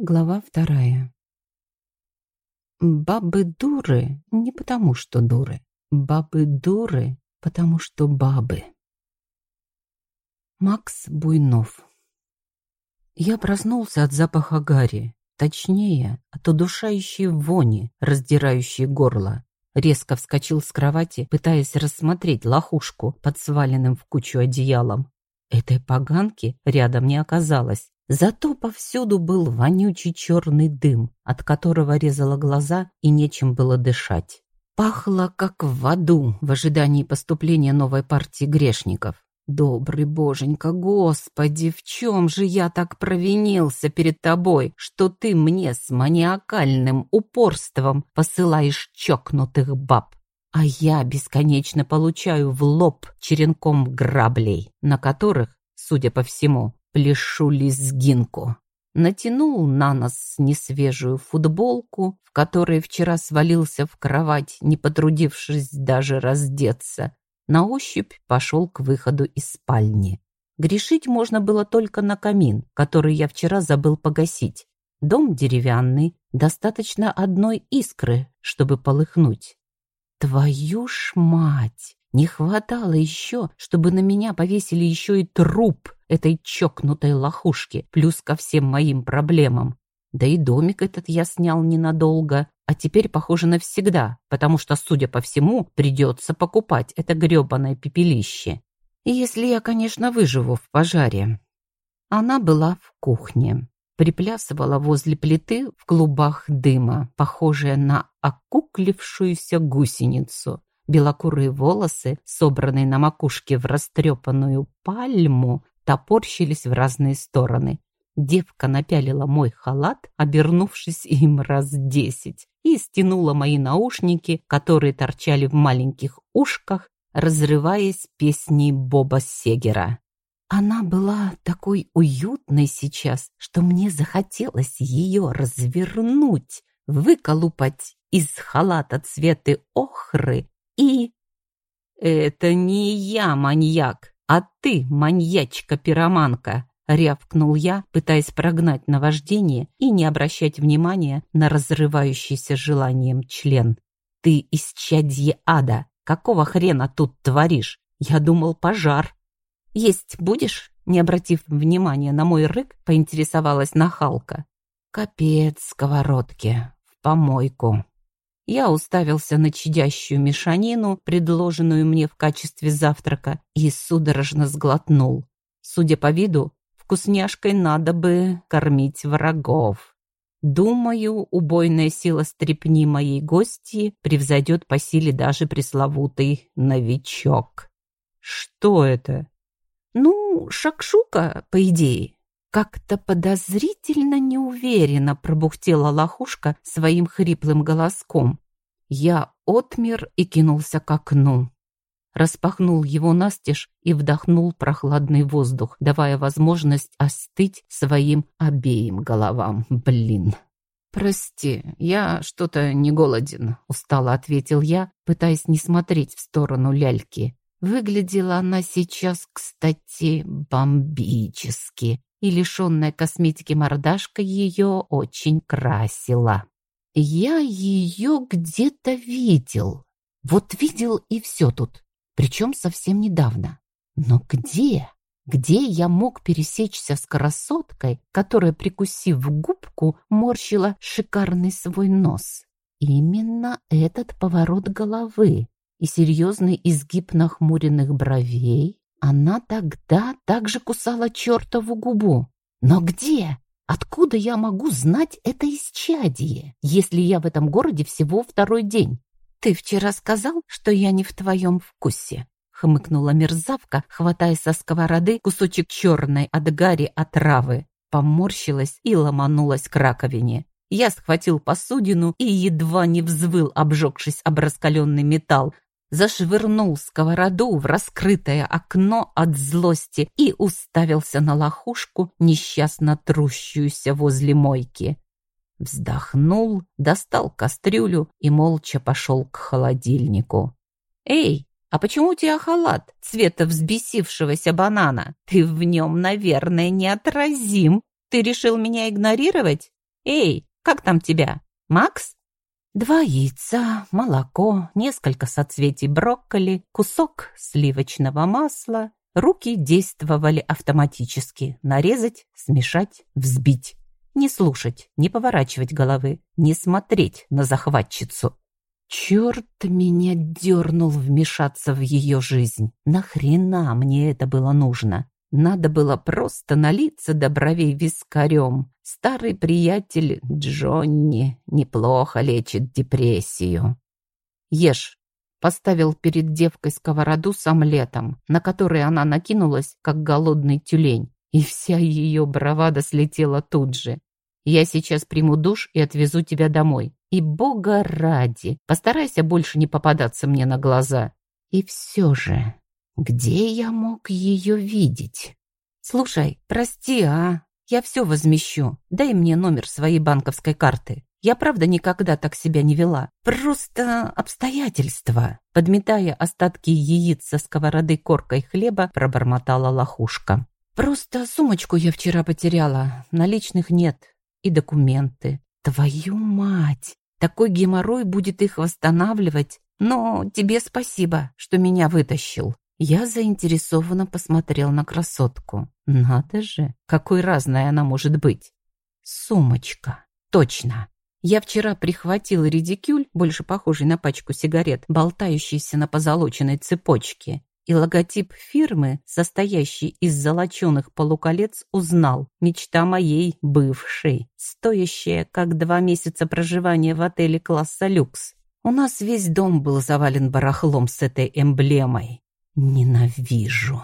Глава вторая. Бабы дуры не потому, что дуры. Бабы дуры, потому что бабы. Макс Буйнов. Я проснулся от запаха гари, точнее, от удушающей вони, раздирающей горло. Резко вскочил с кровати, пытаясь рассмотреть лохушку под сваленным в кучу одеялом. Этой поганки рядом не оказалось. Зато повсюду был вонючий черный дым, от которого резало глаза и нечем было дышать. Пахло, как в аду, в ожидании поступления новой партии грешников. Добрый боженька, Господи, в чем же я так провинился перед тобой, что ты мне с маниакальным упорством посылаешь чокнутых баб? А я бесконечно получаю в лоб черенком граблей, на которых, судя по всему, пляшу лезгинку. Натянул на нос несвежую футболку, в которой вчера свалился в кровать, не потрудившись даже раздеться. На ощупь пошел к выходу из спальни. Грешить можно было только на камин, который я вчера забыл погасить. Дом деревянный, достаточно одной искры, чтобы полыхнуть. Твою ж мать! Не хватало еще, чтобы на меня повесили еще и труп этой чокнутой лохушки, плюс ко всем моим проблемам. Да и домик этот я снял ненадолго, а теперь, похоже, навсегда, потому что, судя по всему, придется покупать это гребаное пепелище. Если я, конечно, выживу в пожаре. Она была в кухне, приплясывала возле плиты в клубах дыма, похожая на окуклившуюся гусеницу. Белокурые волосы, собранные на макушке в растрепанную пальму, топорщились в разные стороны. Девка напялила мой халат, обернувшись им раз десять, и стянула мои наушники, которые торчали в маленьких ушках, разрываясь песней Боба Сегера. Она была такой уютной сейчас, что мне захотелось ее развернуть, выколупать из халата цветы охры и... «Это не я маньяк, а ты маньячка-пироманка!» Рявкнул я, пытаясь прогнать наваждение и не обращать внимания на разрывающийся желанием член. «Ты из чадье ада! Какого хрена тут творишь? Я думал, пожар!» «Есть будешь?» Не обратив внимания на мой рык, поинтересовалась нахалка. «Капец сковородки! В помойку!» Я уставился на чадящую мешанину, предложенную мне в качестве завтрака, и судорожно сглотнул. Судя по виду, вкусняшкой надо бы кормить врагов. Думаю, убойная сила стрепни моей гости превзойдет по силе даже пресловутый новичок. Что это? Ну, шакшука, по идее. Как-то подозрительно неуверенно пробухтела лохушка своим хриплым голоском. Я отмер и кинулся к окну. Распахнул его настежь и вдохнул прохладный воздух, давая возможность остыть своим обеим головам. Блин. «Прости, я что-то не голоден», — устало ответил я, пытаясь не смотреть в сторону ляльки. Выглядела она сейчас, кстати, бомбически и лишенная косметики мордашка ее очень красила. Я ее где-то видел. Вот видел и все тут. Причем совсем недавно. Но где? Где я мог пересечься с красоткой, которая, прикусив губку, морщила шикарный свой нос? Именно этот поворот головы и серьезный изгиб нахмуренных бровей она тогда также кусала чертову губу. Но где? Откуда я могу знать это исчадие, если я в этом городе всего второй день? Ты вчера сказал, что я не в твоем вкусе. Хмыкнула мерзавка, хватая со сковороды кусочек черной от гари отравы. Поморщилась и ломанулась к раковине. Я схватил посудину и едва не взвыл, обжегшись об раскаленный металл, зашвырнул сковороду в раскрытое окно от злости и уставился на лохушку, несчастно трущуюся возле мойки. Вздохнул, достал кастрюлю и молча пошел к холодильнику. «Эй, а почему у тебя халат цвета взбесившегося банана? Ты в нем, наверное, неотразим. Ты решил меня игнорировать? Эй, как там тебя? Макс?» Два яйца, молоко, несколько соцветий брокколи, кусок сливочного масла. Руки действовали автоматически. Нарезать, смешать, взбить. Не слушать, не поворачивать головы, не смотреть на захватчицу. Черт меня дернул вмешаться в ее жизнь. Нахрена мне это было нужно? Надо было просто налиться до бровей вискарем. Старый приятель Джонни неплохо лечит депрессию. Ешь. Поставил перед девкой сковороду с омлетом, на который она накинулась, как голодный тюлень, и вся ее бравада слетела тут же. Я сейчас приму душ и отвезу тебя домой. И, бога ради, постарайся больше не попадаться мне на глаза. И все же, где я мог ее видеть? Слушай, прости, а? Я все возмещу. Дай мне номер своей банковской карты. Я, правда, никогда так себя не вела. Просто обстоятельства. Подметая остатки яиц со сковороды коркой хлеба, пробормотала лохушка. Просто сумочку я вчера потеряла. Наличных нет. И документы. Твою мать! Такой геморрой будет их восстанавливать. Но тебе спасибо, что меня вытащил. Я заинтересованно посмотрел на красотку. Надо же, какой разной она может быть. Сумочка. Точно. Я вчера прихватил редикюль, больше похожий на пачку сигарет, болтающийся на позолоченной цепочке и логотип фирмы, состоящий из золоченых полуколец, узнал. Мечта моей бывшей, стоящая как два месяца проживания в отеле класса люкс. У нас весь дом был завален барахлом с этой эмблемой. Ненавижу.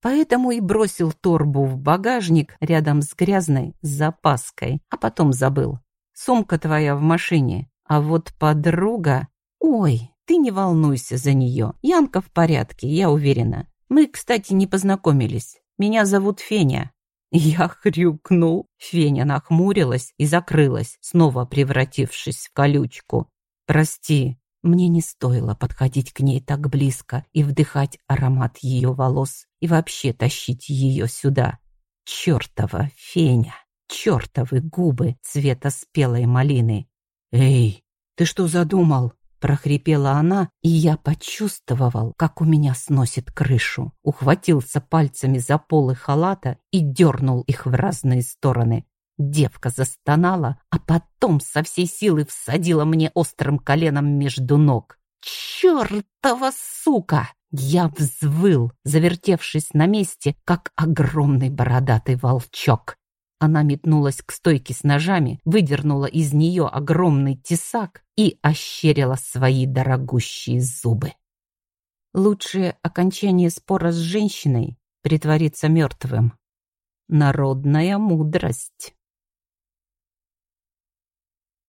Поэтому и бросил торбу в багажник рядом с грязной запаской, а потом забыл. Сумка твоя в машине, а вот подруга... Ой, ты не волнуйся за нее. Янка в порядке, я уверена. Мы, кстати, не познакомились. Меня зовут Феня». Я хрюкнул. Феня нахмурилась и закрылась, снова превратившись в колючку. «Прости, мне не стоило подходить к ней так близко и вдыхать аромат ее волос и вообще тащить ее сюда. Чертова Феня, чертовы губы цвета спелой малины. «Эй, ты что задумал?» прохрипела она, и я почувствовал, как у меня сносит крышу. Ухватился пальцами за полы халата и дернул их в разные стороны. Девка застонала, а потом со всей силы всадила мне острым коленом между ног. «Чертова сука!» Я взвыл, завертевшись на месте, как огромный бородатый волчок. Она метнулась к стойке с ножами, выдернула из нее огромный тесак и ощерила свои дорогущие зубы. Лучшее окончание спора с женщиной — притвориться мертвым. Народная мудрость.